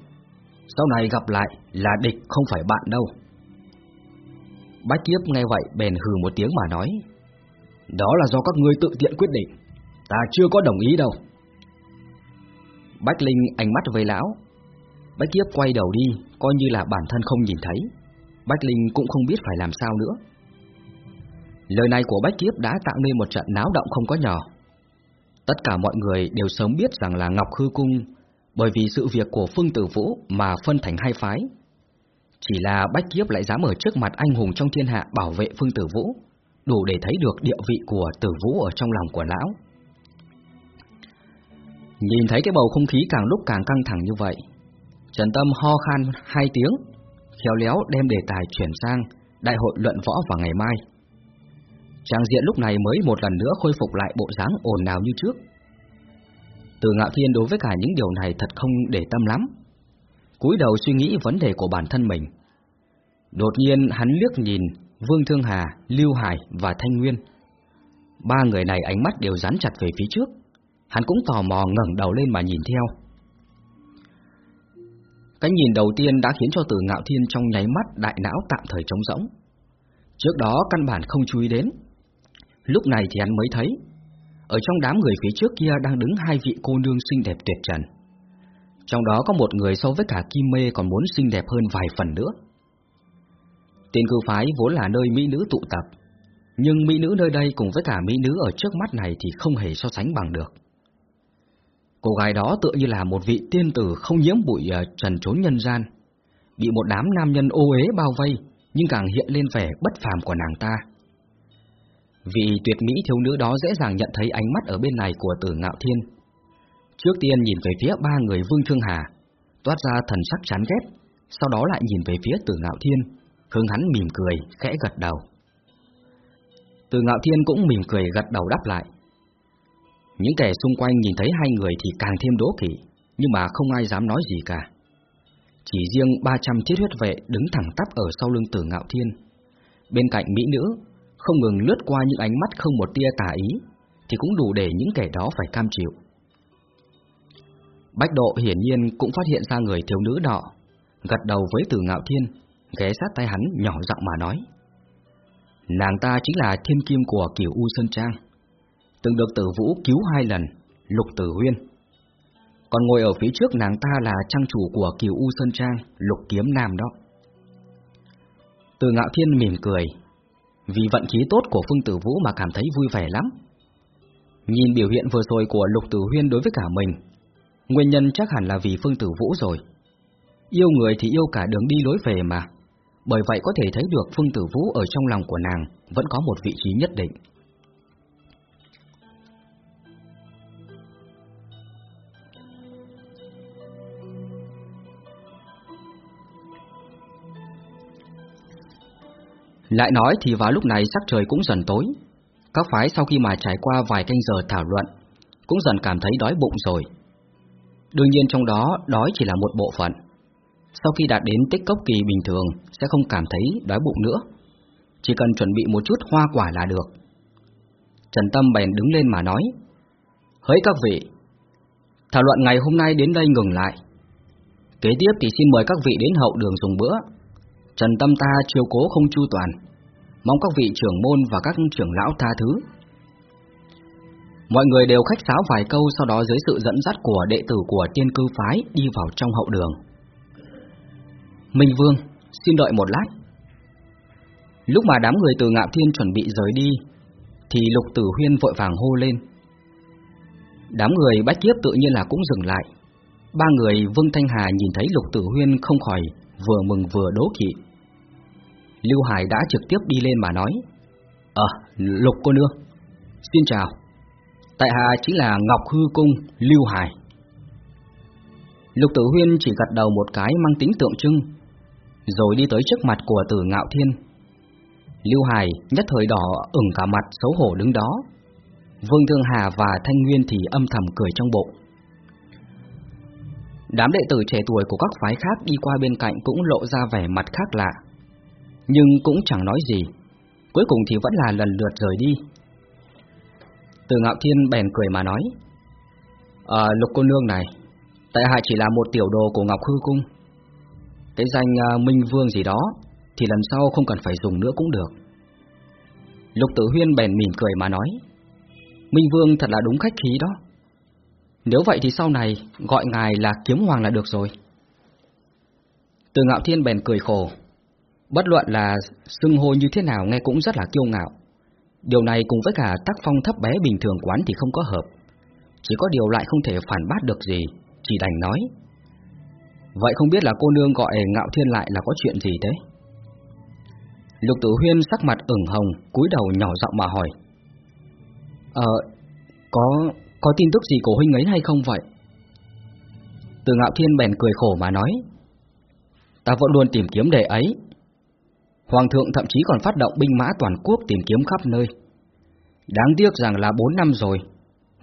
Sau này gặp lại là địch không phải bạn đâu. Bách Kiếp nghe vậy bèn hừ một tiếng mà nói, Đó là do các ngươi tự tiện quyết định, Ta chưa có đồng ý đâu. Bách Linh ánh mắt với lão. Bách Kiếp quay đầu đi, Coi như là bản thân không nhìn thấy. Bách Linh cũng không biết phải làm sao nữa. Lời này của Bách Kiếp đã tạo nên một trận náo động không có nhỏ. Tất cả mọi người đều sớm biết rằng là Ngọc Hư Cung bởi vì sự việc của Phương Tử Vũ mà phân thành hai phái chỉ là Bách Kiếp lại dám ở trước mặt anh hùng trong thiên hạ bảo vệ Phương Tử Vũ, đủ để thấy được địa vị của Tử Vũ ở trong lòng của lão. Nhìn thấy cái bầu không khí càng lúc càng căng thẳng như vậy, Trần Tâm ho khan hai tiếng, khéo léo đem đề tài chuyển sang đại hội luận võ vào ngày mai. Trang diện lúc này mới một lần nữa khôi phục lại bộ dáng ồn ào như trước. Từ Ngạo Thiên đối với cả những điều này thật không để tâm lắm. cúi đầu suy nghĩ vấn đề của bản thân mình. Đột nhiên hắn liếc nhìn Vương Thương Hà, Lưu Hải và Thanh Nguyên. Ba người này ánh mắt đều dán chặt về phía trước. Hắn cũng tò mò ngẩng đầu lên mà nhìn theo. Cái nhìn đầu tiên đã khiến cho Từ Ngạo Thiên trong nháy mắt đại não tạm thời trống rỗng. Trước đó căn bản không chú ý đến. Lúc này thì hắn mới thấy, ở trong đám người phía trước kia đang đứng hai vị cô nương xinh đẹp tuyệt trần. Trong đó có một người so với cả Kim Mê còn muốn xinh đẹp hơn vài phần nữa. Tiên cư phái vốn là nơi mỹ nữ tụ tập, nhưng mỹ nữ nơi đây cùng với cả mỹ nữ ở trước mắt này thì không hề so sánh bằng được. Cô gái đó tựa như là một vị tiên tử không nhiễm bụi à, trần trốn nhân gian, bị một đám nam nhân ô uế bao vây, nhưng càng hiện lên vẻ bất phàm của nàng ta. Vị tuyệt mỹ thiếu nữ đó dễ dàng nhận thấy ánh mắt ở bên này của tử ngạo thiên. Trước tiên nhìn về phía ba người Vương Thương Hà, toát ra thần sắc chán ghét, sau đó lại nhìn về phía tử ngạo thiên, hướng hắn mỉm cười, khẽ gật đầu. Tử ngạo thiên cũng mỉm cười gật đầu đáp lại. Những kẻ xung quanh nhìn thấy hai người thì càng thêm đố kỵ, nhưng mà không ai dám nói gì cả. Chỉ riêng 300 thiết huyết vệ đứng thẳng tắp ở sau lưng tử ngạo thiên. Bên cạnh mỹ nữ, không ngừng lướt qua những ánh mắt không một tia tà ý, thì cũng đủ để những kẻ đó phải cam chịu. Bách độ hiển nhiên cũng phát hiện ra người thiếu nữ nọ, gật đầu với từ ngạo thiên, ghé sát tay hắn nhỏ giọng mà nói. Nàng ta chính là thiên kim của kiểu U Sơn Trang, từng được tử vũ cứu hai lần, lục tử huyên. Còn ngồi ở phía trước nàng ta là trang chủ của Kiều U Sơn Trang, Lục Kiếm Nam đó. Từ ngạo thiên mỉm cười, vì vận khí tốt của Phương Tử Vũ mà cảm thấy vui vẻ lắm. Nhìn biểu hiện vừa rồi của Lục Tử Huyên đối với cả mình, nguyên nhân chắc hẳn là vì Phương Tử Vũ rồi. Yêu người thì yêu cả đường đi lối về mà, bởi vậy có thể thấy được Phương Tử Vũ ở trong lòng của nàng vẫn có một vị trí nhất định. Lại nói thì vào lúc này sắc trời cũng dần tối. Các phái sau khi mà trải qua vài canh giờ thảo luận, cũng dần cảm thấy đói bụng rồi. Đương nhiên trong đó đói chỉ là một bộ phận. Sau khi đạt đến tích cốc kỳ bình thường sẽ không cảm thấy đói bụng nữa. Chỉ cần chuẩn bị một chút hoa quả là được. Trần Tâm bèn đứng lên mà nói. Hỡi các vị, thảo luận ngày hôm nay đến đây ngừng lại. Kế tiếp thì xin mời các vị đến hậu đường dùng bữa Trần Tâm ta chiều cố không chu toàn, mong các vị trưởng môn và các trưởng lão tha thứ. Mọi người đều khách sáo vài câu sau đó dưới sự dẫn dắt của đệ tử của tiên cư phái đi vào trong hậu đường. Minh Vương, xin đợi một lát. Lúc mà đám người từ ngạo thiên chuẩn bị rời đi, thì lục tử huyên vội vàng hô lên. Đám người bách kiếp tự nhiên là cũng dừng lại. Ba người Vương Thanh Hà nhìn thấy lục tử huyên không khỏi vừa mừng vừa đố kỵ. Lưu Hải đã trực tiếp đi lên mà nói Ờ, Lục cô nương Xin chào. Tại hạ chính là Ngọc Hư Cung Lưu Hải. Lục Tử Huyên chỉ gật đầu một cái mang tính tượng trưng Rồi đi tới trước mặt của tử ngạo thiên. Lưu Hải nhất thời đỏ ửng cả mặt xấu hổ đứng đó. Vương Thương Hà và Thanh Nguyên thì âm thầm cười trong bụng. Đám đệ tử trẻ tuổi của các phái khác đi qua bên cạnh cũng lộ ra vẻ mặt khác lạ nhưng cũng chẳng nói gì. Cuối cùng thì vẫn là lần lượt rời đi. Từ Ngạo Thiên bèn cười mà nói, À, lục cô nương này, tại hạ chỉ là một tiểu đồ của Ngọc Hư Cung. Cái danh uh, Minh Vương gì đó, thì lần sau không cần phải dùng nữa cũng được. Lục Tử Huyên bèn mỉm cười mà nói, Minh Vương thật là đúng khách khí đó. Nếu vậy thì sau này gọi ngài là kiếm hoàng là được rồi. Từ Ngạo Thiên bèn cười khổ, Bất luận là xưng hô như thế nào nghe cũng rất là kiêu ngạo. Điều này cùng với cả tác phong thấp bé bình thường quán thì không có hợp. Chỉ có điều lại không thể phản bác được gì, chỉ đành nói. Vậy không biết là cô nương gọi ngạo thiên lại là có chuyện gì thế? Lục tử huyên sắc mặt ửng hồng, cúi đầu nhỏ giọng mà hỏi. Ờ, có, có tin tức gì của huynh ấy hay không vậy? Từ ngạo thiên bèn cười khổ mà nói. Ta vẫn luôn tìm kiếm đề ấy, Hoàng thượng thậm chí còn phát động binh mã toàn quốc tìm kiếm khắp nơi, Đáng tiếc rằng là bốn năm rồi,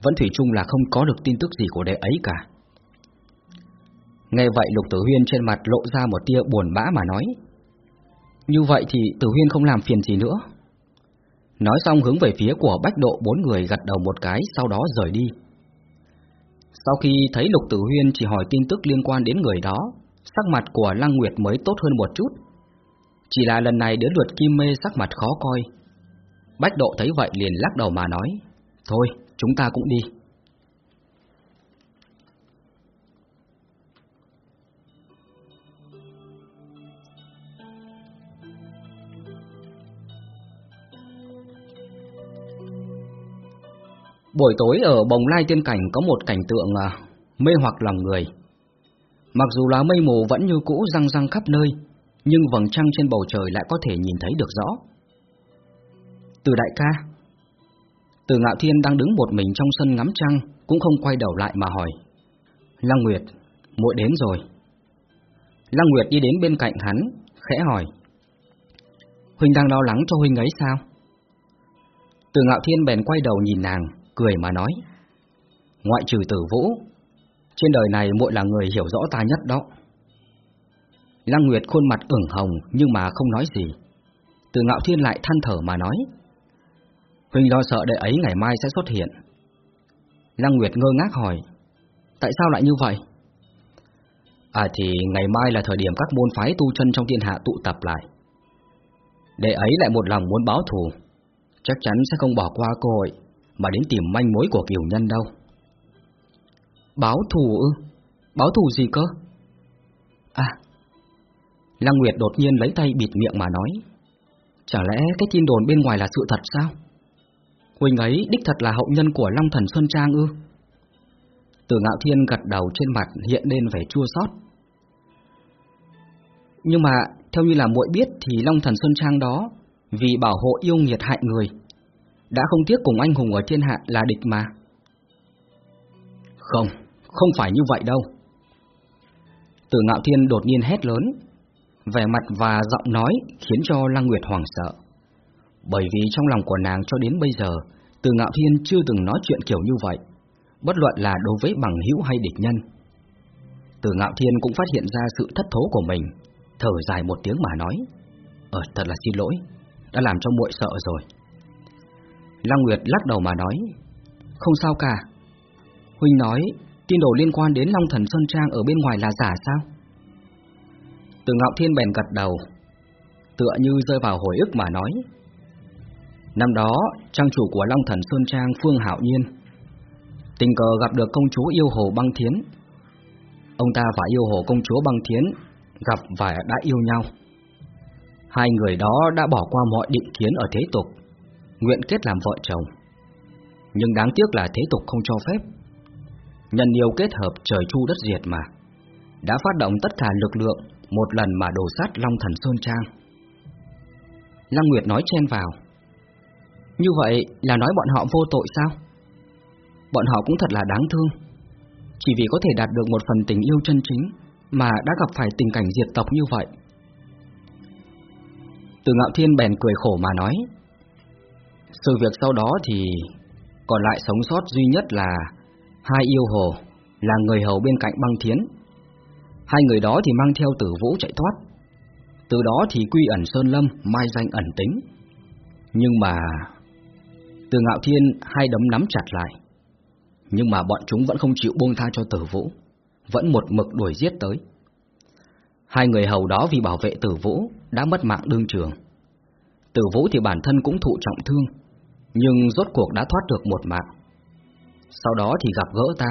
vẫn thủy chung là không có được tin tức gì của đệ ấy cả. Nghe vậy Lục Tử Huyên trên mặt lộ ra một tia buồn bã mà nói. Như vậy thì Tử Huyên không làm phiền gì nữa. Nói xong hướng về phía của Bách Độ bốn người gật đầu một cái sau đó rời đi. Sau khi thấy Lục Tử Huyên chỉ hỏi tin tức liên quan đến người đó, sắc mặt của Lăng Nguyệt mới tốt hơn một chút. Chỉ là lần này đứa luật Kim Mê sắc mặt khó coi. Bách Độ thấy vậy liền lắc đầu mà nói, Thôi, chúng ta cũng đi. Buổi tối ở Bồng Lai Tiên Cảnh có một cảnh tượng à, mê hoặc lòng người. Mặc dù là mây mù vẫn như cũ răng răng khắp nơi, nhưng vầng trăng trên bầu trời lại có thể nhìn thấy được rõ. Từ đại ca Từ ngạo thiên đang đứng một mình trong sân ngắm trăng, cũng không quay đầu lại mà hỏi. Lăng Nguyệt, muội đến rồi. Lăng Nguyệt đi đến bên cạnh hắn, khẽ hỏi. Huynh đang lo lắng cho Huynh ấy sao? Từ ngạo thiên bèn quay đầu nhìn nàng, cười mà nói. Ngoại trừ tử vũ, trên đời này muội là người hiểu rõ ta nhất đó. Lăng Nguyệt khuôn mặt ửng hồng nhưng mà không nói gì. Từ ngạo thiên lại than thở mà nói. Huynh lo sợ đệ ấy ngày mai sẽ xuất hiện. Lăng Nguyệt ngơ ngác hỏi. Tại sao lại như vậy? À thì ngày mai là thời điểm các môn phái tu chân trong thiên hạ tụ tập lại. Đệ ấy lại một lòng muốn báo thù, chắc chắn sẽ không bỏ qua cơ hội mà đến tìm manh mối của kiều nhân đâu. Báo thù ư? Báo thù gì cơ? À, Lăng Nguyệt đột nhiên lấy tay bịt miệng mà nói. Chả lẽ cái tin đồn bên ngoài là sự thật sao? Huỳnh ấy đích thật là hậu nhân của Long Thần Xuân Trang ư? Từ ngạo thiên gật đầu trên mặt hiện lên vẻ chua xót. Nhưng mà, theo như là muội biết thì Long Thần Xuân Trang đó, vì bảo hộ yêu nghiệt hại người, đã không tiếc cùng anh hùng ở thiên hạ là địch mà. Không, không phải như vậy đâu. Từ ngạo thiên đột nhiên hét lớn, vẻ mặt và giọng nói khiến cho Lăng Nguyệt hoảng sợ. Bởi vì trong lòng của nàng cho đến bây giờ, từ ngạo thiên chưa từng nói chuyện kiểu như vậy, bất luận là đối với bằng hữu hay địch nhân. Từ ngạo thiên cũng phát hiện ra sự thất thố của mình, thở dài một tiếng mà nói, Ờ, thật là xin lỗi, đã làm cho muội sợ rồi. Lăng Nguyệt lắc đầu mà nói, không sao cả. Huynh nói, tin đồ liên quan đến Long Thần Sơn Trang ở bên ngoài là giả sao? Từ Ngạo Thiên bèn gật đầu, tựa như rơi vào hồi ức mà nói. Năm đó, trang chủ của Long Thần Sơn Trang Phương Hạo Nhiên, tình cờ gặp được công chúa yêu hồ băng thiến. Ông ta và yêu hồ công chúa băng thiến gặp và đã yêu nhau. Hai người đó đã bỏ qua mọi định kiến ở thế tục, nguyện kết làm vợ chồng. Nhưng đáng tiếc là thế tục không cho phép. Nhân yêu kết hợp trời chu đất diệt mà, đã phát động tất cả lực lượng một lần mà đổ sát Long Thần Sơn Trang. Lăng Nguyệt nói chen vào. Như vậy là nói bọn họ vô tội sao? Bọn họ cũng thật là đáng thương. Chỉ vì có thể đạt được một phần tình yêu chân chính mà đã gặp phải tình cảnh diệt tộc như vậy. Từ ngạo thiên bèn cười khổ mà nói. Sự việc sau đó thì còn lại sống sót duy nhất là hai yêu hồ, là người hầu bên cạnh băng thiến. Hai người đó thì mang theo tử vũ chạy thoát. Từ đó thì quy ẩn Sơn Lâm, mai danh ẩn tính. Nhưng mà... Từ ngạo thiên hai đấm nắm chặt lại. Nhưng mà bọn chúng vẫn không chịu buông tha cho tử vũ, vẫn một mực đuổi giết tới. Hai người hầu đó vì bảo vệ tử vũ đã mất mạng đương trường. Tử vũ thì bản thân cũng thụ trọng thương, nhưng rốt cuộc đã thoát được một mạng. Sau đó thì gặp gỡ ta,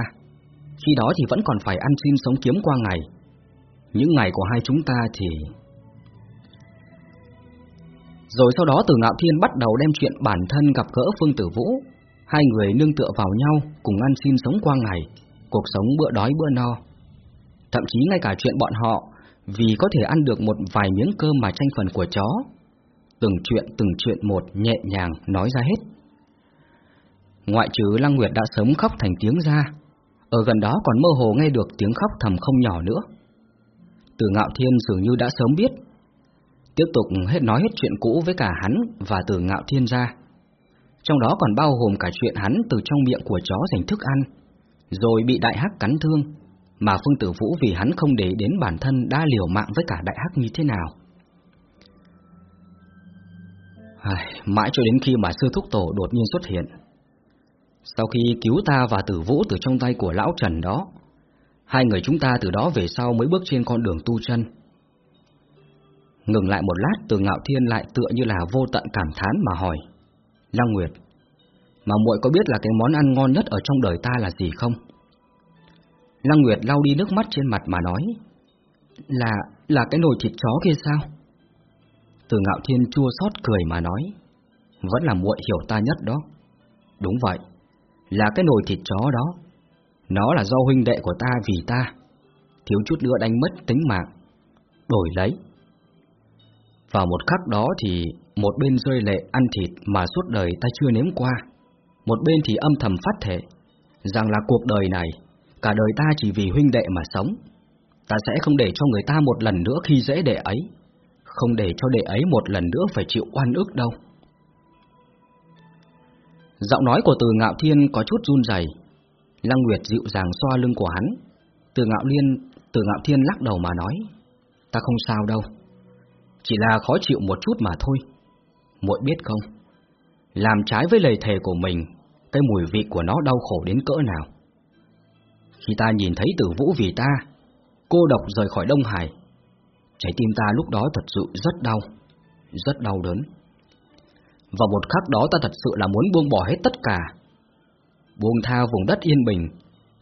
khi đó thì vẫn còn phải ăn xin sống kiếm qua ngày. Những ngày của hai chúng ta thì... Rồi sau đó từ ngạo thiên bắt đầu đem chuyện bản thân gặp gỡ Phương Tử Vũ, hai người nương tựa vào nhau cùng ăn xin sống qua ngày, cuộc sống bữa đói bữa no. Thậm chí ngay cả chuyện bọn họ vì có thể ăn được một vài miếng cơm mà tranh phần của chó. Từng chuyện từng chuyện một nhẹ nhàng nói ra hết. Ngoại trừ Lăng Nguyệt đã sớm khóc thành tiếng ra, ở gần đó còn mơ hồ nghe được tiếng khóc thầm không nhỏ nữa. Từ Ngạo Thiên dường như đã sớm biết, tiếp tục hết nói hết chuyện cũ với cả hắn và Từ Ngạo Thiên ra. trong đó còn bao gồm cả chuyện hắn từ trong miệng của chó giành thức ăn, rồi bị đại hắc cắn thương, mà Phương Tử Vũ vì hắn không để đến bản thân đã liều mạng với cả đại hắc như thế nào. Ai, mãi cho đến khi mà sư thúc tổ đột nhiên xuất hiện. Sau khi cứu ta và tử vũ từ trong tay của lão Trần đó, hai người chúng ta từ đó về sau mới bước trên con đường tu chân. Ngừng lại một lát từ ngạo thiên lại tựa như là vô tận cảm thán mà hỏi. Lăng Nguyệt, mà muội có biết là cái món ăn ngon nhất ở trong đời ta là gì không? Lăng Nguyệt lau đi nước mắt trên mặt mà nói. Là, là cái nồi thịt chó kia sao? Từ ngạo thiên chua xót cười mà nói. Vẫn là muội hiểu ta nhất đó. Đúng vậy, là cái nồi thịt chó đó. Nó là do huynh đệ của ta vì ta. Thiếu chút nữa đánh mất tính mạng. Đổi lấy. Vào một khắc đó thì một bên rơi lệ ăn thịt mà suốt đời ta chưa nếm qua. Một bên thì âm thầm phát thể, rằng là cuộc đời này, cả đời ta chỉ vì huynh đệ mà sống. Ta sẽ không để cho người ta một lần nữa khi dễ đệ ấy, không để cho đệ ấy một lần nữa phải chịu oan ức đâu. Giọng nói của từ ngạo thiên có chút run rẩy. Lăng Nguyệt dịu dàng xoa lưng của hắn. Từ ngạo liên, từ ngạo thiên lắc đầu mà nói, ta không sao đâu, chỉ là khó chịu một chút mà thôi. Muội biết không, làm trái với lời thề của mình, cái mùi vị của nó đau khổ đến cỡ nào. Khi ta nhìn thấy tử vũ vì ta, cô độc rời khỏi Đông Hải, trái tim ta lúc đó thật sự rất đau, rất đau đớn. Và một khắc đó ta thật sự là muốn buông bỏ hết tất cả, buông tha vùng đất yên bình,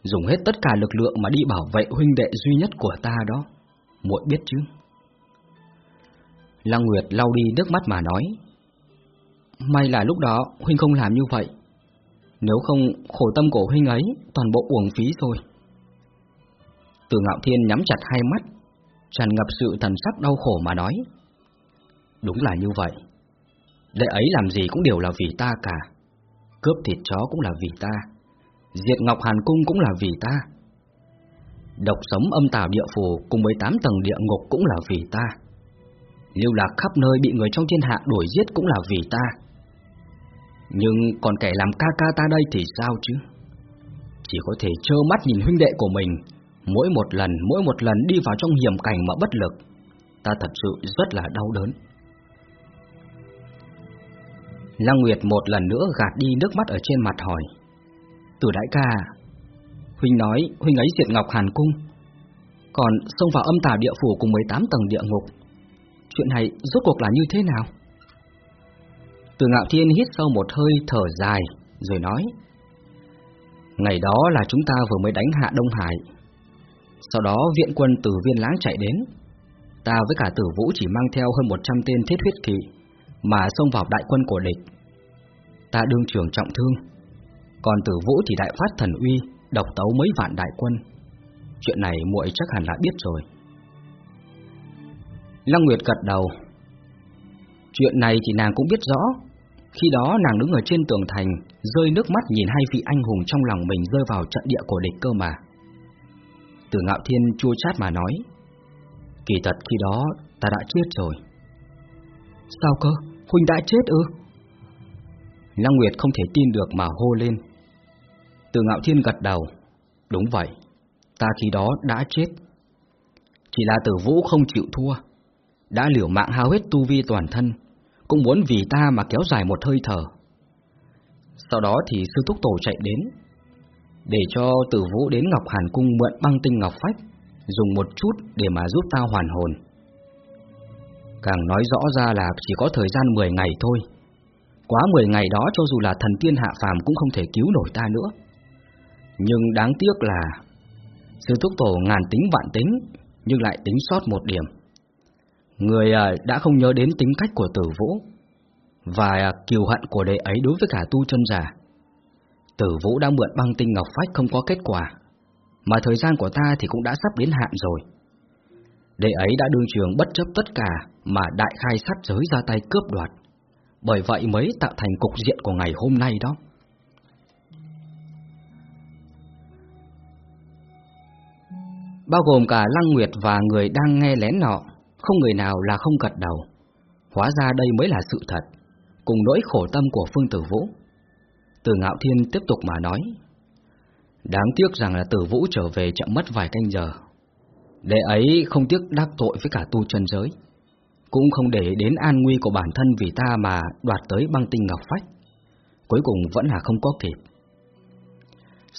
dùng hết tất cả lực lượng mà đi bảo vệ huynh đệ duy nhất của ta đó. Muội biết chứ? Lăng Nguyệt lau đi nước mắt mà nói. May là lúc đó huynh không làm như vậy. Nếu không, khổ tâm của huynh ấy toàn bộ uổng phí rồi. Từ Ngạo Thiên nhắm chặt hai mắt, tràn ngập sự thần sắc đau khổ mà nói. Đúng là như vậy. Lệ ấy làm gì cũng đều là vì ta cả. Cướp thịt chó cũng là vì ta. Diệt Ngọc Hàn Cung cũng là vì ta. Độc sống âm tào địa phủ cùng với tám tầng địa ngục cũng là vì ta. Lưu lạc khắp nơi bị người trong thiên hạ đuổi giết cũng là vì ta. Nhưng còn kẻ làm ca ca ta đây thì sao chứ? Chỉ có thể trơ mắt nhìn huynh đệ của mình, mỗi một lần, mỗi một lần đi vào trong hiểm cảnh mà bất lực. Ta thật sự rất là đau đớn. Lăng Nguyệt một lần nữa gạt đi nước mắt ở trên mặt hỏi. Từ đại ca, Huynh nói Huynh ấy diệt Ngọc Hàn Cung, còn xông vào âm tà địa phủ cùng 18 tầng địa ngục. Chuyện này rốt cuộc là như thế nào? Từ ngạo thiên hít sâu một hơi thở dài, rồi nói Ngày đó là chúng ta vừa mới đánh hạ Đông Hải Sau đó viện quân từ viên Láng chạy đến Ta với cả tử vũ chỉ mang theo hơn 100 tên thiết huyết kỵ mà xông vào đại quân của địch. Ta đương trường trọng thương, Còn tử vũ thì đại phát thần uy, Độc tấu mấy vạn đại quân. Chuyện này muội chắc hẳn đã biết rồi. Lăng Nguyệt gật đầu. Chuyện này thì nàng cũng biết rõ. Khi đó nàng đứng ở trên tường thành, Rơi nước mắt nhìn hai vị anh hùng trong lòng mình rơi vào trận địa của địch cơ mà. Từ ngạo thiên chua chát mà nói, Kỳ thật khi đó ta đã chết rồi. Sao cơ? Huynh đã chết ư? Lăng Nguyệt không thể tin được mà hô lên Từ ngạo thiên gật đầu Đúng vậy Ta khi đó đã chết Chỉ là tử vũ không chịu thua đã liều mạng hao hết tu vi toàn thân, cũng muốn vì ta mà kéo dài một hơi thở. Sau đó thì sư thúc tổ chạy đến, để cho tử vũ đến Ngọc Hàn Cung mượn băng tinh Ngọc Phách, dùng một chút để mà giúp ta hoàn hồn. Càng nói rõ ra là chỉ có thời gian 10 ngày thôi. Quá 10 ngày đó cho dù là thần tiên hạ phàm cũng không thể cứu nổi ta nữa. Nhưng đáng tiếc là sư thúc tổ ngàn tính vạn tính, nhưng lại tính sót một điểm. Người à, đã không nhớ đến tính cách của tử vũ Và à, kiều hận của đệ ấy đối với cả tu chân giả Tử vũ đã mượn băng tinh ngọc phách không có kết quả Mà thời gian của ta thì cũng đã sắp đến hạn rồi Đệ ấy đã đương trường bất chấp tất cả Mà đại khai sát giới ra tay cướp đoạt Bởi vậy mới tạo thành cục diện của ngày hôm nay đó Bao gồm cả Lăng Nguyệt và người đang nghe lén nọ không người nào là không gật đầu. Hóa ra đây mới là sự thật, cùng nỗi khổ tâm của Phương Tử Vũ. Từ Ngạo Thiên tiếp tục mà nói. Đáng tiếc rằng là Tử Vũ trở về chậm mất vài canh giờ. Đệ ấy không tiếc đắc tội với cả tu chân giới, cũng không để đến an nguy của bản thân vì ta mà đoạt tới băng tinh ngọc phách. Cuối cùng vẫn là không có kịp.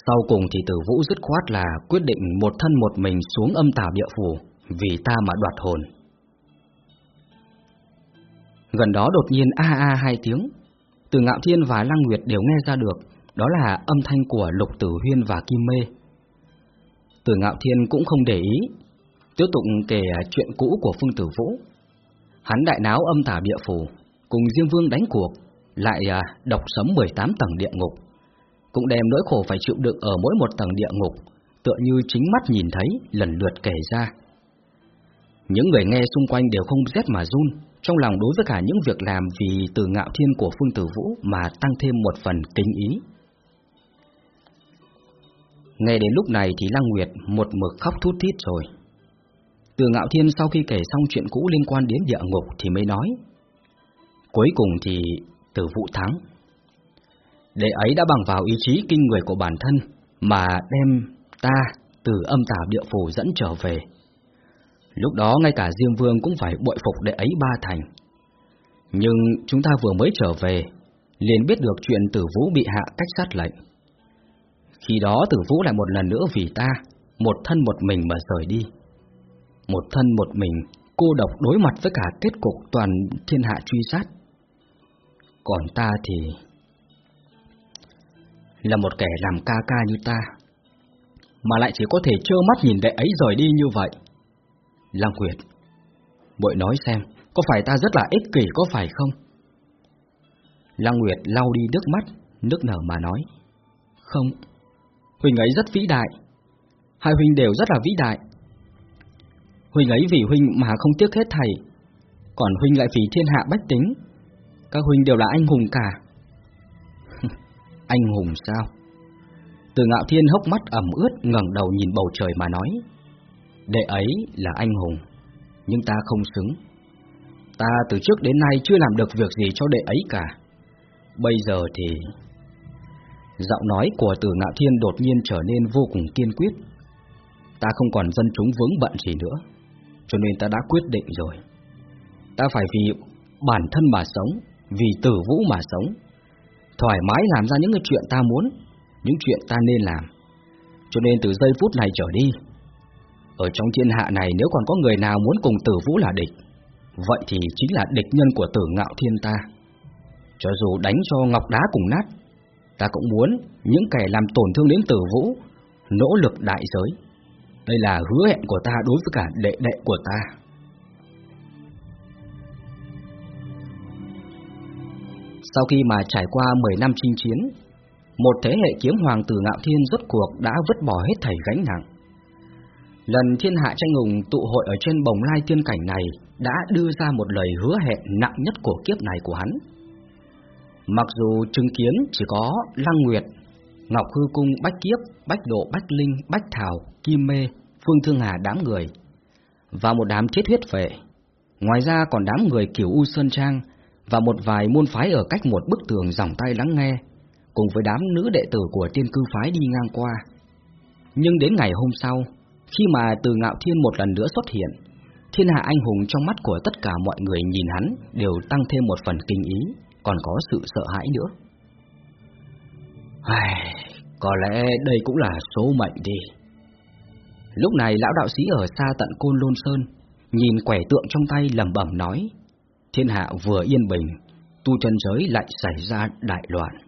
Sau cùng thì Tử Vũ dứt khoát là quyết định một thân một mình xuống âm tà địa phủ vì ta mà đoạt hồn. Gần đó đột nhiên a a hai tiếng, từ Ngạo Thiên và Lăng Nguyệt đều nghe ra được, đó là âm thanh của Lục Tử Huyên và Kim Mê. Từ Ngạo Thiên cũng không để ý, tiếp tục kể à, chuyện cũ của Phương Tử Vũ. Hắn đại náo âm tả địa phủ, cùng Diêm Vương đánh cuộc, lại à, độc sấm 18 tầng địa ngục, cũng đem nỗi khổ phải chịu đựng ở mỗi một tầng địa ngục, tựa như chính mắt nhìn thấy lần lượt kể ra. Những người nghe xung quanh đều không rét mà run, trong lòng đối với cả những việc làm vì từ ngạo thiên của Phương Tử Vũ mà tăng thêm một phần kính ý. Nghe đến lúc này thì Lăng Nguyệt một mực khóc thút thít rồi. Từ ngạo thiên sau khi kể xong chuyện cũ liên quan đến địa ngục thì mới nói. Cuối cùng thì tử vũ thắng. Đệ ấy đã bằng vào ý chí kinh người của bản thân mà đem ta từ âm tà địa phủ dẫn trở về. Lúc đó ngay cả Diêm Vương cũng phải bội phục đệ ấy ba thành. Nhưng chúng ta vừa mới trở về, liền biết được chuyện tử vũ bị hạ cách sát lệnh. Khi đó tử vũ lại một lần nữa vì ta, một thân một mình mà rời đi. Một thân một mình, cô độc đối mặt với cả kết cục toàn thiên hạ truy sát. Còn ta thì... Là một kẻ làm ca ca như ta, mà lại chỉ có thể trơ mắt nhìn đệ ấy rời đi như vậy. Lăng Nguyệt, bội nói xem, có phải ta rất là ích kỷ có phải không? Lăng Nguyệt lau đi nước mắt, nước nở mà nói. Không, Huynh ấy rất vĩ đại. Hai Huynh đều rất là vĩ đại. Huynh ấy vì Huynh mà không tiếc hết thầy, còn Huynh lại vì thiên hạ bách tính. Các Huynh đều là anh hùng cả. anh hùng sao? Từ ngạo thiên hốc mắt ẩm ướt ngẩng đầu nhìn bầu trời mà nói. Đệ ấy là anh hùng, nhưng ta không xứng. Ta từ trước đến nay chưa làm được việc gì cho đệ ấy cả. Bây giờ thì... Giọng nói của từ ngạo thiên đột nhiên trở nên vô cùng kiên quyết. Ta không còn dân chúng vướng bận gì nữa, cho nên ta đã quyết định rồi. Ta phải vì bản thân mà sống, vì tử vũ mà sống. Thoải mái làm ra những cái chuyện ta muốn, những chuyện ta nên làm. Cho nên từ giây phút này trở đi, ở trong thiên hạ này nếu còn có người nào muốn cùng tử vũ là địch, vậy thì chính là địch nhân của tử ngạo thiên ta. Cho dù đánh cho ngọc đá cùng nát, ta cũng muốn những kẻ làm tổn thương đến tử vũ, nỗ lực đại giới. Đây là hứa hẹn của ta đối với cả đệ đệ của ta. Sau khi mà trải qua 10 năm chinh chiến, một thế hệ kiếm hoàng tử ngạo thiên rốt cuộc đã vứt bỏ hết thảy gánh nặng. Lần thiên hạ tranh hùng tụ hội ở trên bồng lai tiên cảnh này đã đưa ra một lời hứa hẹn nặng nhất của kiếp này của hắn. Mặc dù chứng kiến chỉ có Lăng Nguyệt, Ngọc Hư Cung, Bách Kiếp, Bách Độ, Bách Linh, Bách Thảo, Kim Mê, Phương Thương Hà đám người, và một đám chết huyết vệ. Ngoài ra còn đám người kiểu U Sơn Trang và một vài môn phái ở cách một bức tường dòng tay lắng nghe, cùng với đám nữ đệ tử của tiên cư phái đi ngang qua. Nhưng đến ngày hôm sau, khi mà từ ngạo thiên một lần nữa xuất hiện, thiên hạ anh hùng trong mắt của tất cả mọi người nhìn hắn đều tăng thêm một phần kinh ý, còn có sự sợ hãi nữa. Ai, có lẽ đây cũng là số mệnh đi. Lúc này lão đạo sĩ ở xa tận Côn Lôn Sơn, nhìn quẻ tượng trong tay lẩm bẩm nói, thiên hạ vừa yên bình, tu chân giới lại xảy ra đại loạn.